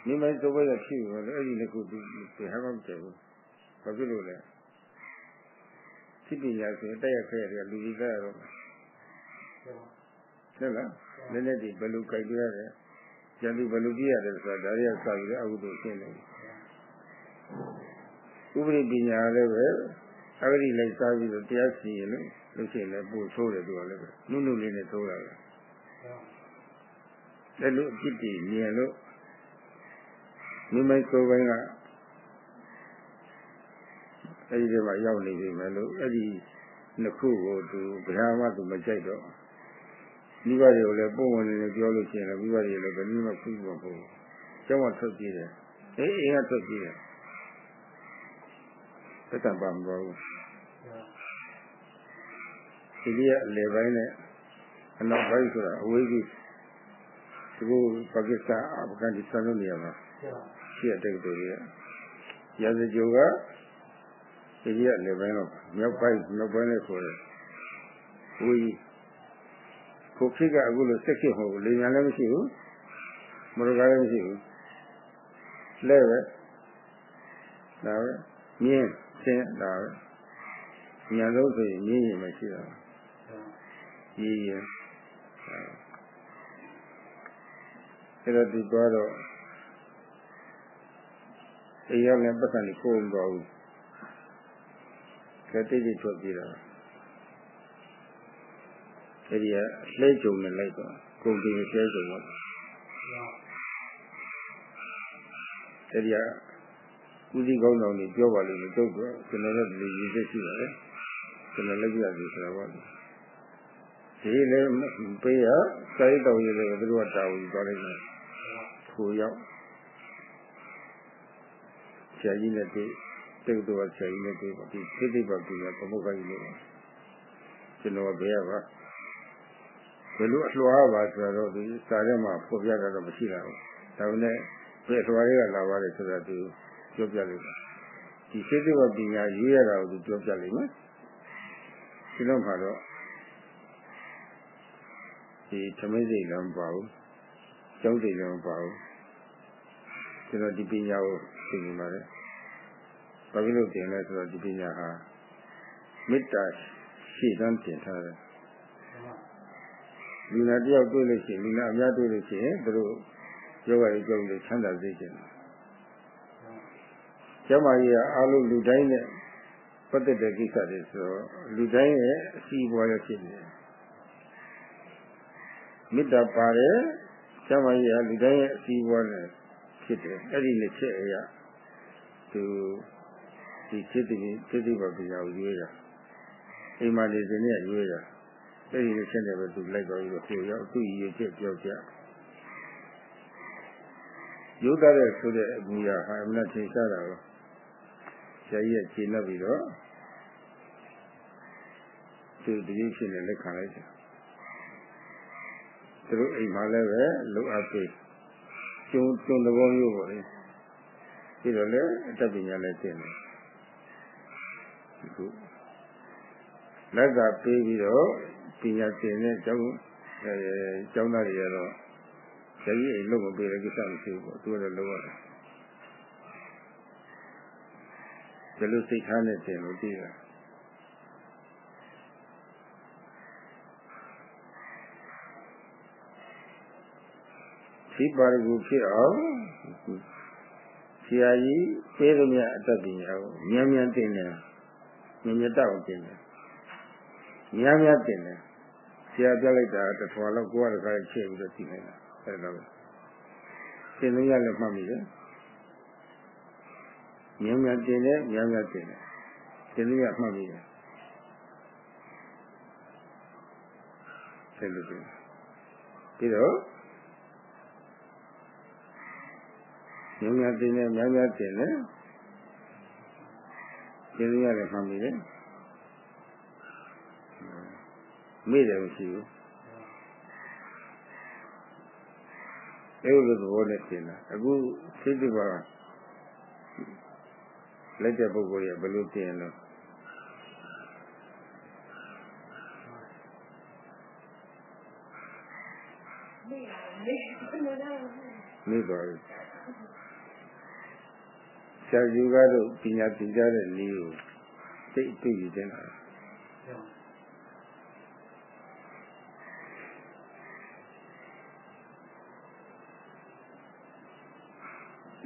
မိမိုင်းသဘောရဖြစ်လို့လည်းအဲ့ဒီတစ်ခုသူဘယ်ဟာမှမကြိုက်ဘူးဘာဖြစ်လို့လဲစိတ်ပညာဆိုရင်တက်ရခဲ့ရတယ်လူကြီးကရတော့ ဟုတ်လားနည်းနည်းဒီဘယ်လိုကြိုက်ရလဲကျန်သူဘယ်လိုကြည့်ရတယ်ဆိုတာဒါရီကစပြီးတော့အခုတို့ရှင်းတယ်ဥပရိပညာလည်းပဲအဂတိလိုက်စားပြီးတော့တရားစီရင်လို့လို့ရှိရင်လည်းပို့ဆိုးတယ်သူကလည်းပဲနုနုလေးနဲ့သိုးတာပဲအဲ့လိုအဖြစ်တည်မြင်လို့မိမိုင်းကိုယ်ပိုင်းကအဲ့ဒီထဲမှာရောက်နေပြီမယ်လို့အဲ့ဒီနှစ်ခုကိုသူဘယ်ဟာမှသူမကြိုက်တော့ မိဘတွေကိုလည်းပုံဝင်နေနေပြောလို့ရှိရင်လည်းမိဘတွေလည်းဘယ်နည်းမှခွင့်မဖို့ဘူးကျောင်းကထွက်ပြေးတယ်အေးအိမ်ကထွက်ပြေးတယ်သက်တံပါမသွားဘူးဒီလေးကအလေပိုင်းနဲ့အနောက်ပိုင်းဆိုတာအဝေးကြီးဒီကိုပါကစ္စတန်အာဖဂန်နစ္စတန်တို့နေရာမှာရှိတဲ့တူတွေကရာဇဂျိုကဒီကြီးကအလေပိုင်းတော့မြောက်ပိုင်းမြောက်ပိုင်းနဲ့ဆိုတယ်ဝေး ကိုခိကအခုလိုစက်ဖြစ်ဟောလေညာလည်းမရှိဘူးမရကားလည်းမရှိဘူးလဲပဲဒါပဲမြင်းရှင်းဒါပဲညာလို့ဆိုရင်မြင်းရင်မရှိတာရည်ရင်အဲ့တော့သူသွားတော့အေးရောက်လည်းပတ်စံကိုကိုယ်မတော်ဘူးကတိတိထွက်ပြေးတာ အဲ့ဒီကလှဲကြုံနဲ့လိုက်တော့ကုန်တင်ဆဲကြုံတော့အဲ့ဒီကဦးစီးကောင်းတော်ကြီးပြောပါလိမ့်မယ်တော့ကျွန်တော်တို့ဒီရည်စက်ရှိပါတယ်ကျွန်တော်လည်းကြည့်ရစီဆိုတာပါဒီလည်းပေးရစိုက်တော်ရည်လည်းသူတို့ကတာဝန်သွားလိုက်တယ်ခိုရောက်ဆရာကြီးနဲ့တွေ့တုတ်တော်ဆရာကြီးနဲ့တွေ့ပါဒီသိသိပါပညာပမုခကြီးလို့ကျွန်တော်ဘယ်ရပါ ဘယ်လိုအလွှာပါဆိုတော့ဒီစာထဲမှာဖော်ပြတာတော့မရှိတာဘူးဒါပေမဲ့ဘယ်အလွှာတွေကလာပါတယ်ဆိုတော့သူပြောပြလိမ့်မယ်ဒီသိသိပါပညာရေးရတာကိုသူပြောပြလိမ့်မယ်ဒီတော့မှာတော့ဒီသမိစိတ်လည်းမပါဘူးကျောင်းစိတ်လည်းမပါဘူးကျွန်တော်ဒီပညာကိုသိနေပါတယ်ဘာဖြစ်လို့တင်လဲဆိုတော့ဒီပညာဟာမေတ္တာရှေ့တန်းတင်ထားတယ် လူနာတယောက်တွေ့လို့ရှိရင်လူနာအများတွေ့လို့ရှိရင်သူတို့ယောဂရေးကြောင့်လေချမ်းသာစေခြင်းကျမကြီးကအားလုံးလူတိုင်းနဲ့ပတ်သက်တဲ့ကိစ္စတွေဆိုတော့လူတိုင်းရဲ့အစီအပွားရဖြစ်နေတယ်မေတ္တာပါတယ်ကျမကြီးကလူတိုင်းရဲ့အစီအပွားနဲ့ဖြစ်တယ်အဲ့ဒီနှစ်ချက်အရာသူဒီစိတ်တည်းစိတ်တည်းပါပညာကိုရွေးတာအိမ်မှာနေစဉ်နဲ့ရွေးတာ အဲ့ဒီနှစ်ချက်နဲ့ပဲသူလိုက်သွားပြီးတော့ကိုရောက်သူ့ရည်ချက်ပြောပြရုပ်သားတဲ့ဆိုတဲ့အမူအရာဟာအမှန်ထင်ရှားတာကိုဆရာကြီးကခြေနှပ်ပြီးတော့သူတတိဖြစ်နေလက်ခံလိုက်တယ်သူတို့အိမ်မှာလည်းပဲလုံအပ်ပြီးကျုံကျုံသဘောမျိုးပေါ့လေပြီးတော့လည်းအတတ်ပညာလည်းသိတယ်ခုလက်ကပေးပြီးတော့ ပညာသင်တဲ့ကျောင်းအဲကျောင်းသားတွေကတော့ဇာတိအိမ်လုံးမပေးတဲ့ကိစ္စမရှိဘူးပေါ့သူကတော့လုံးရတယ်ဘယ်လိုစိတ်ထားနဲ့သင်လို့သိတာဒီပါရဂူဖြစ်အောင်ဆရာကြီးပေးသမျှအတတ်ပညာကိုမြန်မြန်သင်တယ်မြင်မြတ်အောင်သင်တယ် များများသင်တယ်ဆရာပြလိုက်တာတထွာလောက်ကိုယ်ကတခါချဲ့ပြီးတော့သိနေတာအဲ့ဒါပဲသင်လို့ရလည်းမှတ်မိတယ်မြန်မြန်သင်တယ်များများသင်တယ်သင်လို့ရမှတ်မိတယ်ဆက်လို့ပြီးတော့များများသင်တယ်များများသင်တယ်သင်လို့ရလည်းမှတ်မိတယ် မေ့တယ်မရှိဘူးအဲ့လိုသဘောနဲ့ရှင်းတာအခုစိတ်တပါလိုက်တဲ့ပုဂ္ဂိုလ်ရဘယ်လိုတင်လို့မေ့မေ့ပါဘူးဆရာကြီးကတော့ပညာသင်ကြားတဲ့နည်းကိုသိသိယူတင်တာ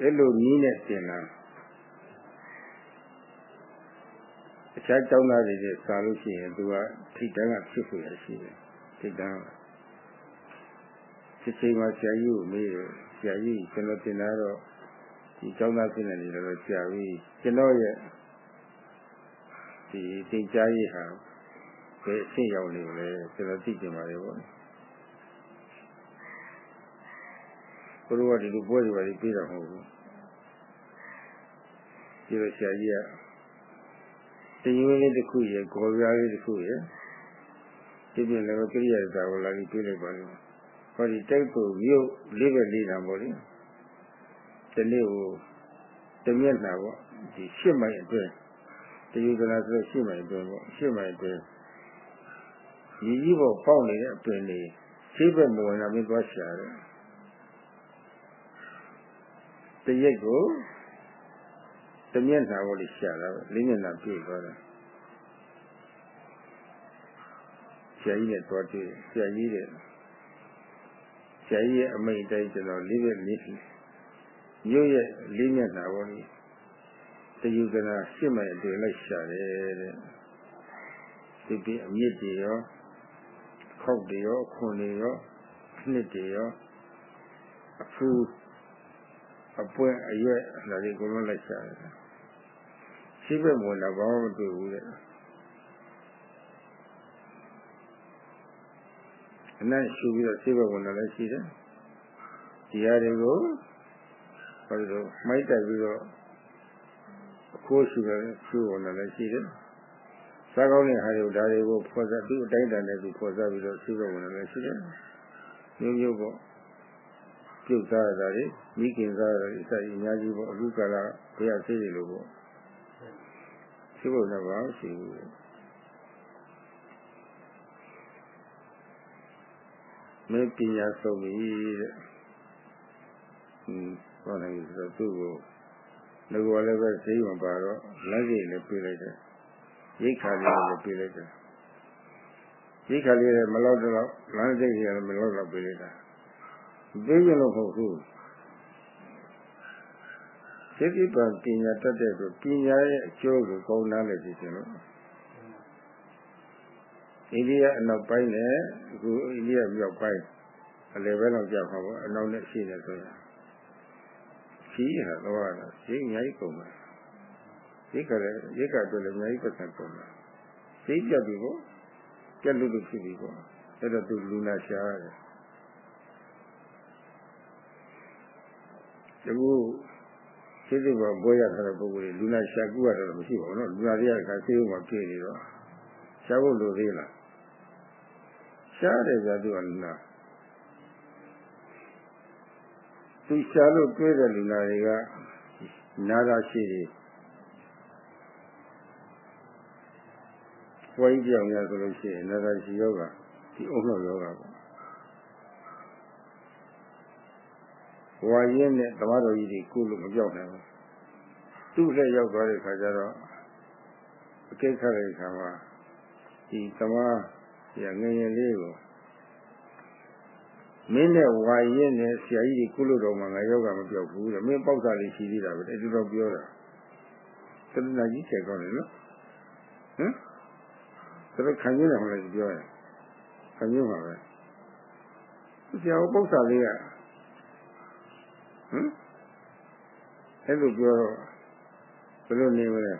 အဲ့လိုနည်းနဲ့တင်လာအခြားကျောင်းသားတွေနဲ့စာလို့ရှိရင်သူကထိတန်းကဖြစ်ဖို့ရရှိတယ်ထိတန်းစစ်ချိန်မှာဆရာကြီးကိုမေးတယ်ဆရာကြီးကျွန်တော်တင်လာတော့ဒီကျောင်းသားဖြစ်နေတယ်တော့ကြာပြီကျွန်တော်ရဲ့ဒီသင်ကြားရေးဟာဘယ်အဆင့်ရောက်နေလဲကျွန်တော်သိကြပါလေပေါ့ဘုရား ကဒီလိုပွဲတွေပါပြီးတာမဟုတ်ဘူးဒီလိုဆရာကြီးကတင်ရွေးလေးတစ်ခုရယ်ဂေါ်ပြားလေးတစ်ခုရယ်ဒီပြင်လည်းကိရိယာသာဝလာကြီးပြေးလိုက်ပါလိမ့်မယ်ဟောဒီတိုက်ကိုမြို့လေးပဲလေးတာပေါ့လေဒီနေ့ကိုတမျက်နှာပေါ့ဒီရှစ်မိုင်အတွင်းတယူကလာဆိုရှစ်မိုင်အတွင်းပေါ့ရှစ်မိုင်အတွင်းညီကြီးပေါ်ပေါက်နေတဲ့အတွင်းလေးရှင်းဘက်မဝင်လာပြီးသွားရှာတယ် တရက်ကိုတမျက်နှာပေါ်လေးရှာတာပဲလေးမျက်နှာပြည့်သွားတယ်ဆရာကြီးနဲ့တွားတွေ့ဆရာကြီးတဲ့ဆဆရာကြီးရဲ့အမိန့်တိုင်းကျွန်တော်လေးရက်လေးမြို့ရဲ့လေးမျက်နှာပေါ်ကြီးတယူကနာရှစ်မိုင်အတွင်းလိုက်ရှာတယ်တဲ့ဒီပြအမြင့်တွေရောခောက်တွေရောခွန်တွေရောနှစ်တွေရောအဖူး အပွင့်အရွက်ဒါတွေကိုလုံးလိုက်ရှာတယ်ရှိဘက်ဝင်တော့ဘာမှမတွေ့ဘူးတဲ့အနက်ရှူပြီးတော့ရှိဘက်ဝင်တော့လည်းရှိတယ်ဒီဟာတွေကိုဘာလို့မိုက်တက်ပြီးတော့အခိုးရှူတယ်ရှူဝင်တော့လည်းရှိတယ်စားကောင်းတဲ့ဟာတွေကိုဒါတွေကိုဖော်စားသူ့အတိုင်းတန်တဲ့သူဖော်စားပြီးတော့ရှိဘက်ဝင်တော့လည်းရှိတယ်မျိုးမျိုးပေါ့ ပြုတ်စားရတာလေမိခင်စားရတာဒီစားအများကြီးပေါ့အခုကလာဘုရားဆေးရလို့ပေါ့ရှိဖို့လည်းပါရှိဘူးမင်းပညာဆုံးပြီတဲ့ဟင်းဘာလဲဆိုတော့သူ့ကိုငကောလည်းပဲသိမှပါတော့လက်ကြီးလည်းပြေးလိုက်တယ်ရိတ်ခါလေးလည်းပြေးလိုက်တယ်ရိတ်ခါလေးလည်းမလောက်တော့လမ်းစိတ်ကြီးလည်းမလောက်တော့ပြေးလိုက်တာ ပြေးရင်လို့ဟုတ်ဘူးသိတိပံပညာတတ်တဲ့ဆိုပညာရဲ့အကျိုးကိုကောင်းနားလည်ကြည့်ခြင်းလို့အိန္ဒိယအနောက်ပိုင်းနဲ့အခုအိန္ဒိယမြောက်ပိုင်းအလယ်ဘက်လောက်ကြောက်မှာပေါ့အနောက်နဲ့ရှိနေဆိုရင်ကြီးဟာတော့ရတာဈေးအများကြီးကုန်ပါဈေးကလည်းဈေးကတော့လည်းအများကြီးပတ်စံကုန်ပါဈေးပြတ်ပြီပေါ့ပြတ်လို့လို့ဖြစ်ပြီပေါ့အဲ့တော့သူလူနာရှာရတယ် ဒီကူစိတ်စိတ်ကဘွဲရထားတဲ့ပုဂ္ဂိုလ်လူနာရှာကူရတယ်မရှိပါဘူးနော်လူနာတွေကခါဆေးဥမှာပြည့်နေတော့ရှာဖို့လိုသေးလားရှားတယ်ကြာသူကလူနာသူရှားလို့တွေ့တဲ့လူနာတွေကနာတာရှိတယ်ဝိုင်းကြောင်ရဆိုလို့ရှိရင်နာတာရှိယောဂဒီအုံနှောယောဂပေါ့ ဝါရင်နဲ့သမားတော်ကြီးတွေကုလို့မပြောက်နိုင်ဘူးသူ့လက်ရောက်သွားတဲ့ခါကျတော့အကိတ်ခတ်တဲ့ခါမှာဒီသမားရငငယ်လေးကိုမင်းနဲ့ဝါရင်နဲ့ဆရာကြီးတွေကုလို့တော့မှငါယောဂမပြောက်ဘူးတဲ့မင်းပေါက်တာလေးရှိသေးတာပဲအဲ့ဒီတော့ပြောတာသတ္တနာကြီးချက်ကောင်းတယ်နော်ဟမ်ဒါတော့ခံရင်းတယ်မလားပြောရင်ခံရင်းပါပဲဆရာကပေါက်တာလေးက ဟမ်အဲ့လိုပြောတော့ဘယ်လိုနေမလဲ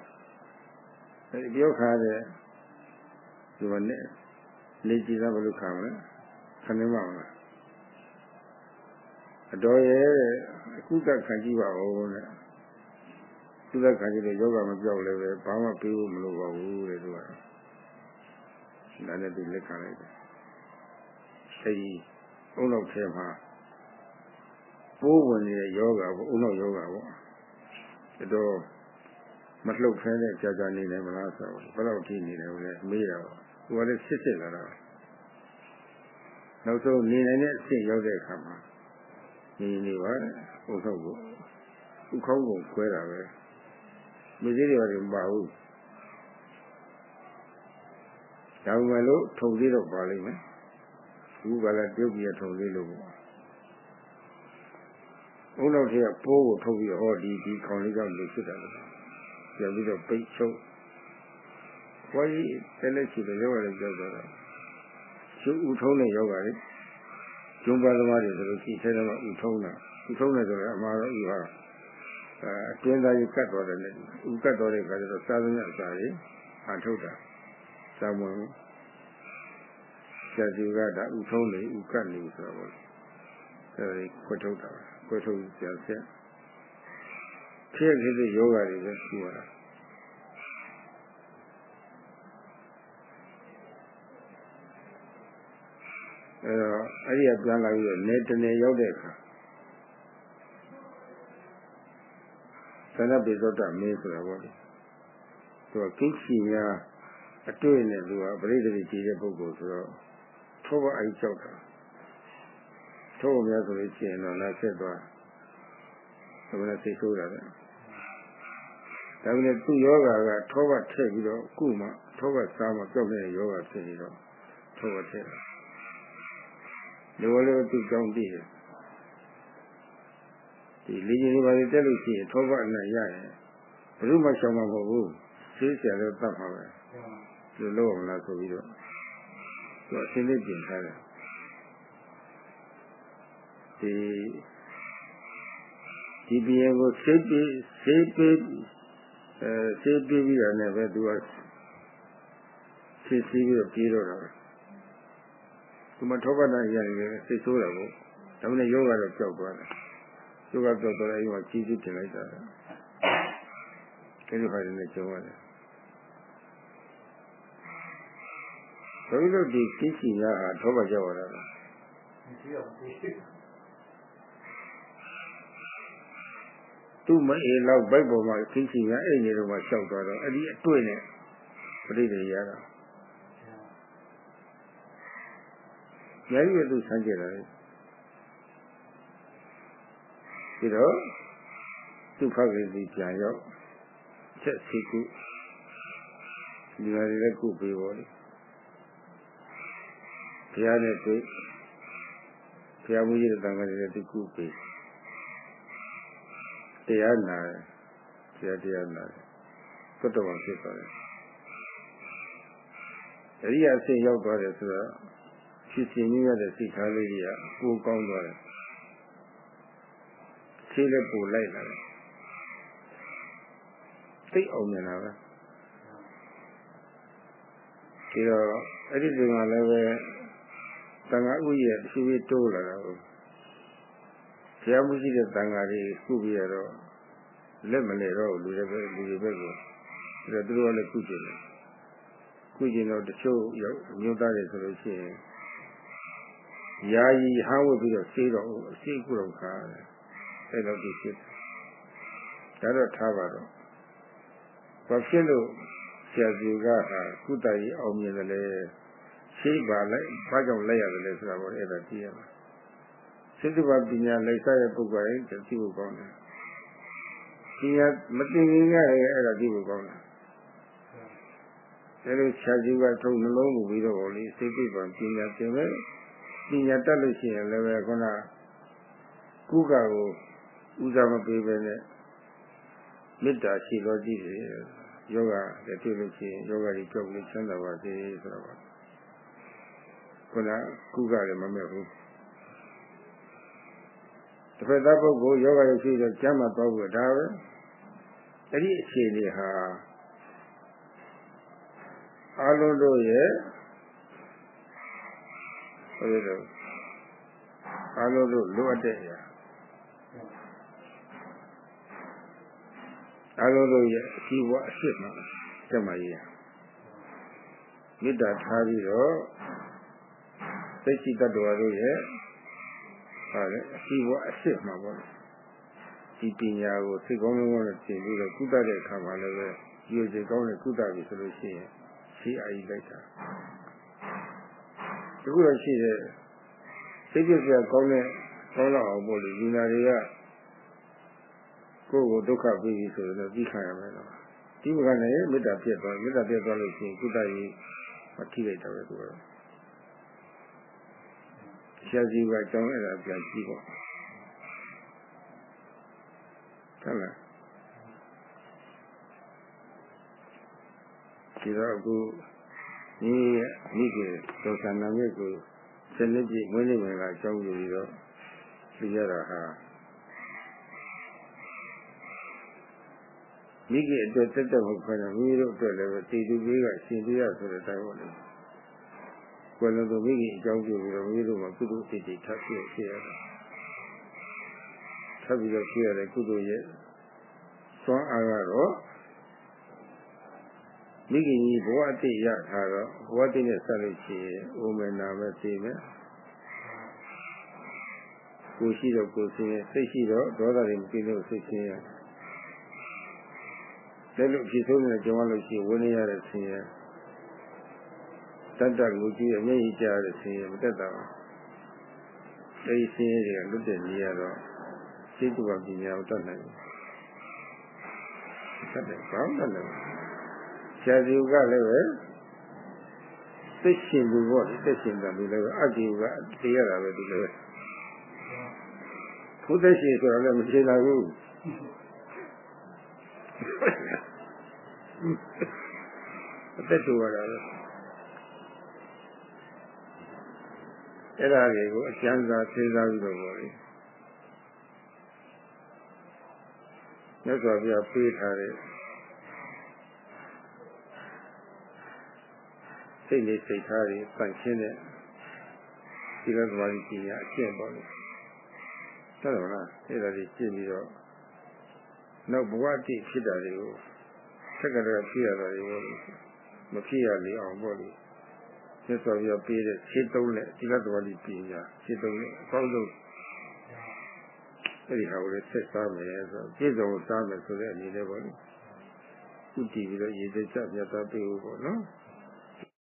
အဲ့ဒီပြောခါတဲ့ဒီမနဲ့နေကြည့်တာဘယ်လိုခံမလဲခံနေမှာမလားအတော်ရဲ့အခုကခံကြည့်ပါဦးတဲ့သူကခံကြည့်တဲ့ယောဂမပြောက်လည်းပဲဘာမှပြေးဖို့မလိုပါဘူးတဲ့သူကဒါနဲ့သူလက်ခံလိုက်တယ်အဲဒီအုံနောက်ထဲမှာ ပိုးဝင်နေတဲ့ယောဂပေါ့အုံနောက်ယောဂပေါ့ဒါတော့မလှုပ်ဖဲနဲ့ကြာကြာနေနိုင်မလားဆိုတော့ဘယ်လောက်ထိနေတယ်လဲမေးတော့သူကလည်းစစ်စစ်လာတော့နောက်ဆုံးနေနိုင်တဲ့အဆင့်ရောက်တဲ့အခါမှာနေနေပါအုံနောက်ကိုဥခေါင်းကိုခွဲတာပဲမိသေးတွေမပါဘူးဒါမှမလို့ထုံသေးတော့ပါလိမ့်မယ်အခုကလည်းပြုတ်ပြီးထုံသေးလို့ပေါ့ ဘုန်းတော်ကြီးကပိုးကိုထုတ်ပြီးဟောဒီဒီခေါင်းလေးကြောင့်လို့ဖြစ်တာလို့ပြန်ပြီးတော့ပိတ်ချုပ်ဘွားကြီးတလက်ချီတဲ့ယောဂလည်းကြောက်တော့ကျုပ်ဥထုံးတဲ့ယောဂလေးကျုံးပါသမားတွေဆိုလို့ရှိသေးတယ်မှာဥထုံးတာဥထုံးတယ်ဆိုတော့အမှားတော့ဥဟာအဲအတွင်းသားကြီးကတ်တော်တယ်လေဥကတ်တော်တဲ့ခါကျတော့စားသမျှအစာကြီးအထုတ်တာစာမဝင်ဆရာကြီးကဒါဥထုံးနေဥကတ်နေဆိုတော့အဲဒီခွတ်ထုတ်တာ ခွတ်ထုတ်ဆရာဆက်ဖြစ်ဖြစ်တဲ့ယောဂတွေပဲရှိရတာအဲတော့အဲ့ဒီကပြန်လာပြီးတော့နေတနေရောက်တဲ့အခါသနပိသောတမင်းဆိုတာပေါ့လေသူကကိစ္စများအတွေ့နဲ့သူကပရိသေတိကြည့်တဲ့ပုဂ္ဂိုလ်ဆိုတော့ထောဘအိုက်ကြောက်တာ ထိုးများဆိုလို့ရှိရင်တော့လာဆက်သွားဒါကလည်းသိဆိုးတာပဲဒါကလည်းသူ့ယောဂါကထောဘထည့်ပြီးတော့ကုမှထောဘစားမှပြုတ်နေတဲ့ယောဂါဖြစ်နေတော့ထောဘထည့်လောလောသူ့ကြောင့်တည်တယ်ဒီလေကြီးတွေပါလေတက်လို့ရှိရင်ထောဘအနဲ့ရရင်ဘယ်သူမှရှောင်မှာမဟုတ်ဘူးသိစရာလည်းတတ်မှာပဲဒီလိုလို့မလားဆိုပြီးတော့သူအရှင်းလေးပြင်ထားတယ် ဒီဒီပြင်ကိုစိတ်ပြီးစိတ်ပြီးအဲစိတ်ပြီးပြီးရတဲ့ပဲသူကစိတ်စီးပြီးတော့ပြေးတော့တာပဲဒီမှာထောပတ်နာရတယ်စိတ်ဆိုးတာကိုဒါမှလည်းယောဂတော့ကြောက်သွားတယ်ယောဂကြောက်သွားတယ်အဲဒီမှာကြီးကြီးတင်လိုက်တာအဲဒီဟာတွေနဲ့ကျုံရတယ်ဘယ်လိုဒီကိစ္စများဟာထောပတ်ကြောက်ရတာလဲမရှိတော့ဘူး သူ့မအေလောက်ဘိုက်ပေါ်မှာကိစ္စများအဲ့ဒီတော့မှရှောက်သွားတော့အဲ့ဒီအတွေ့နဲ့ပြိတ္တိရတာညာကြီးကသူဆန်းကျင်လာတယ်ဒီတော့သူ့ဖောက်ကလေးပြန်ရောက်ချက်စီကုဒီလိုလည်းကုပေးပါလေဘုရားနဲ့တွေ့ဘုရားမူကြီးတဲ့တန်ခါတွေလည်းသူကုပေး တရားနာတယ်တရားတရားနာတယ်သတ္တဝါဖြစ်သွားတယ်အရိယာအဆင့်ရောက်သွားတယ်ဆိုတော့ဖြစ်ရှင်ကြီးရတဲ့စိတ်ထားလေးတွေကပိုကောင်းသွားတယ်ခြေလည်းပိုလိုက်လာတယ်သိအောင်မြင်တာပဲဒီတော့အဲ့ဒီဒီမှာလည်းပဲတန်ခါဥရဲ့အရှိကြီးတိုးလာတာကိုဘုရားမှုရှိတဲ့တန်ခါတွေခုပြီးရတော့ လက်မလဲတော့လူတွေပဲလူတွေပဲကိုဒါသူတို့ကလည်းခုကျင်တယ်ခုကျင်တော့တချို့ရောက်မျိုးသားတွေဆိုလို့ရှိရင်ယာယီဟောင်းဝတ်ပြီးတော့စေးတော့အစီအကုတော့ခါတယ်အဲ့တော့ဒီဖြစ်ဒါတော့ထားပါတော့ဘာဖြစ်လို့ဆရာကြီးကဟာကုတကြီးအောင်မြင်တယ်လေရှိပါလိုက်ဘာကြောင့်လိုက်ရတယ်လဲဆိုတာပေါ့အဲ့ဒါကြည့်ရမှာစိတ္တပပညာလိုက်စားတဲ့ပုဂ္ဂိုလ်ရင်သိဖို့ကောင်းတယ် ပညာမသိရင်ကလည်းအဲ့ဒါသိဖို့ကောင်းတယ်ဒါလို့ခြားကြီးကထုံနှလုံးမူပြီးတော့လေစိတ်ပြပံပညာသင်ပဲပညာတတ်လို့ရှိရင်လည်းပဲခုနကုကကိုဦးစားမပေးပဲနဲ့မေတ္တာရှိတော်ကြည့်တယ်ယောဂလည်းတွေ့လို့ရှိရင်ယောဂကြီးကြောက်လို့ချမ်းသာပါစေဆိုတော့ခုနကုကလည်းမမဲ့ဘူးတစ်ဖက်သားပုဂ္ဂိုလ်ယောဂရရှိတော့ကျမ်းမှာတော့ဘူးဒါပဲ အဲ့ဒီအခြေအနေဟာအလုံးတို့ရဲ့ဟိုလိုအလုံးတို့လိုအပ်တဲ့အရာအလုံးတို့ရဲ့အရှိဘဝအဖြစ်မှာကျမ်းမာရေးမေတ္တာထားပြီးတော့သိရှိတတ်တော်တို့ရဲ့ဟာလေအရှိဘဝအဖြစ်မှာပေါ့ ဒီပညာကိုစိတ်ကောင်းကောင်းနဲ့သင်ပြီးတော့ကုသတဲ့အခါမှာလည်းပဲရွေချေကောင်းတဲ့ကုသပြီဆိုလို့ရှိရင်ရှိအာကြီးလိုက်တာဒီခုတော့ရှိတဲ့စိတ်ပြည့်ပြကောင်းတဲ့ကောင်းတော့အောင်ပို့လို့ဒီနာတွေကကိုယ့်ကိုဒုက္ခပြီးပြီဆိုတော့ပြီးခံရမယ်တော့ဒီဘကလည်းမေတ္တာပြည့်သွားမေတ္တာပြည့်သွားလို့ရှိရင်ကုသရေးမထိလိုက်တော့ပဲသူကတော့ဆရာကြီးကအကြောင်းအဲ့ဒါပြန်ကြည့်ပေါ့ ဟုတ်လားဒီတော့အခုဒီမိကေဒေါသနာမြစ်ကိုစနစ်ပြည့်ဝင်းနေဝင်ကအကြောင်းယူပြီးတော့ပြရတာဟာမိကေအတွက်တက်တက်ဟုတ်ခွင့်မိမိတို့အတွက်လည်းတည်တည်ကြီးကရှင်ပြရဆိုတဲ့အတိုင်းပေါ့လေကွယ်လွန်သူမိခင်အကြောင်းပြုပြီးတော့မိမိတို့မှာကုသိုလ်စိတ်တွေထပ်ပြီးဖြစ်ရတ ယ်ထပ်ပြီးတော့ဖြစ်ရတဲ့ကုသိုလ်ရဲ့စွမ်းအားကတော့မိခင်ကြီးဘဝအတိတ်ရထားတော့ဘဝအတိတ်နဲ့ဆက်လို့ရှိရင်အိုမယ်နာမယ်သိမယ်ကိုရှိတော့ကိုသိရင်စိတ်ရှိတော့ဒေါသတွေမกินလို့စိတ်ချင်းရလက်လို့ဖြစ်ဆုံးနေတဲ့ကြောင်းလို့ရှိရင်ဝိနည်းရတဲ့ဆင်းရဲတတ်တတ်ကိုကြည့်အမျက်ရည်ကြတဲ့ဆင်းရဲမတက်တာပါအဲဒီဆင်းရဲတွေကလွတ်တဲ့နေရတော့ စိတ်ကပညာကိုတတ်နိုင်တယ်တတ်တယ်ဘာမှမလုပ်ဆရာကြီးကလည်းပဲသက်ရှင်သူပေါ့လေသက်ရှင်တယ်လို့လည်းအတ္တိကသိရတာပဲဒီလိုပဲဘုသက်ရှင်ဆိုတာလည်းမရှင်းတာဘူးအသက်တူရတာပဲအဲ့ဒါတွေကိုအကျဉ်းစားသိစားပြီးတော့ပေါ့လေ မြတ်စွာဘုရားပေးထားတဲ့စိတ်လေးစိတ်ထားတွေပန့်ရှင်းတဲ့ဒီလိုသမားကြီးကြီးအကျင့်ပေါ့လေဟုတ်တယ်မလားအဲ့ဒါကြီးကျင့်ပြီးတော့နောက်ဘဝတည်ဖြစ်တာတွေကိုသက္ကရာဖြစ်ရတာတွေကိုမဖြစ်ရလေအောင်ပေါ့လေမြတ်စွာဘုရားပေးတဲ့ခြေသုံးနဲ့ဒီလိုသမားကြီးပညာခြေသုံးနဲ့အကောင်းဆုံး အဲ့ဒီဟာကိုလည်းဆက်စားမယ်ဆိုပြည့်စုံစားမယ်ဆိုတဲ့အနေနဲ့ပေါ့လေဥတည်ပြီးတော့ရည်စက်ချက်မြတ်သားပေးဖို့ပေါ့နော်